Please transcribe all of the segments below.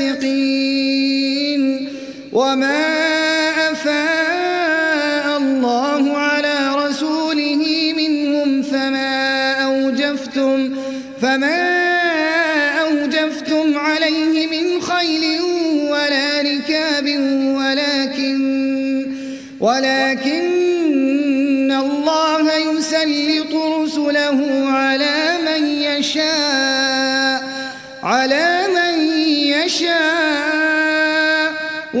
الفاسقين. وما أفاء الله على رسوله منهم فما أوجفتم فما أوجفتم عليه من خيل ولا ركاب ولكن ولكن الله يسلط رسله على من يشاء على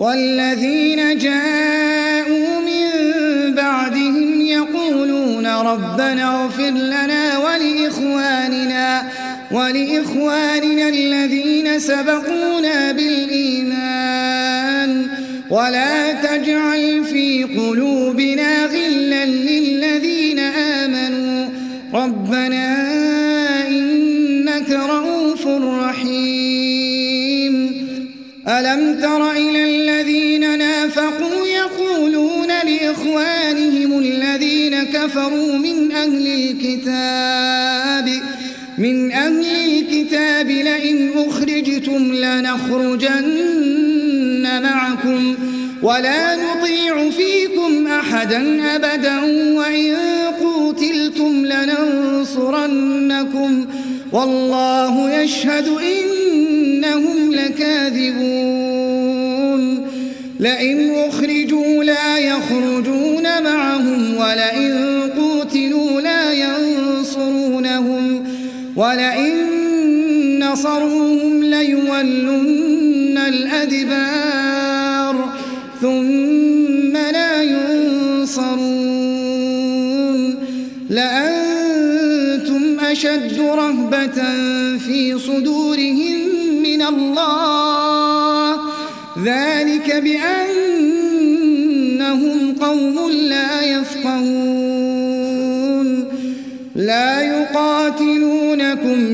والذين جاءوا من بعدهم يقولون ربنا اغفر لنا ولإخواننا ولإخواننا الذين سبقونا بالإيمان. ولا تجعل في قلوبنا غلا للذين آمنوا. ربنا إنك رؤوف رحيم. ألم تر كفروا من أهل الكتاب من أهل الكتاب لئن أخرجتم لنخرجن معكم ولا نطيع فيكم أحدا أبدا وإن قوتلتم لننصرنكم والله يشهد إنهم لكاذبون. لئن أخرجوا ولئن نصروهم ليولن الأدبار ثم لا ينصرون. لأنتم أشد رهبة في صدورهم من الله. ذلك بأنهم قوم لا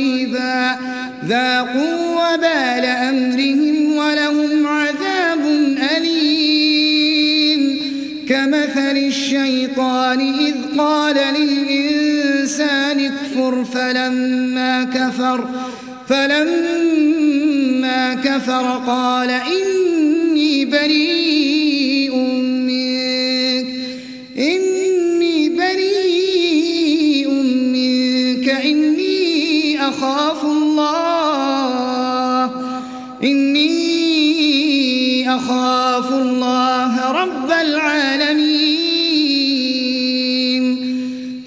قريبا. ذاقوا وبال أمرهم ولهم عذاب أليم. كمثل الشيطان إذ قال للإنسان اكفر فلما كفر فلما كفر قال إني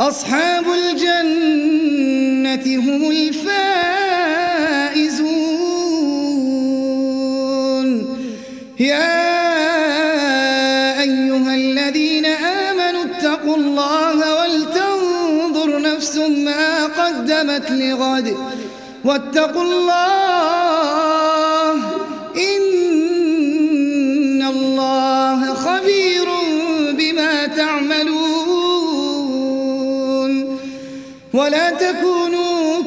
أصحاب الجنة هم الفائزون. يا أيها الذين آمنوا اتقوا الله ولتنظر نفس ما قدمت لغد. واتقوا الله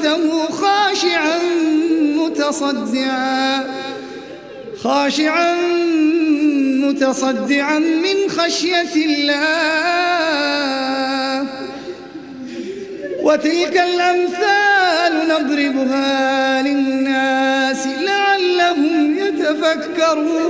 لرأيته خاشعا متصدعا خاشعا متصدعا من خشية الله. وتلك الأمثال نضربها للناس لعلهم يتفكرون.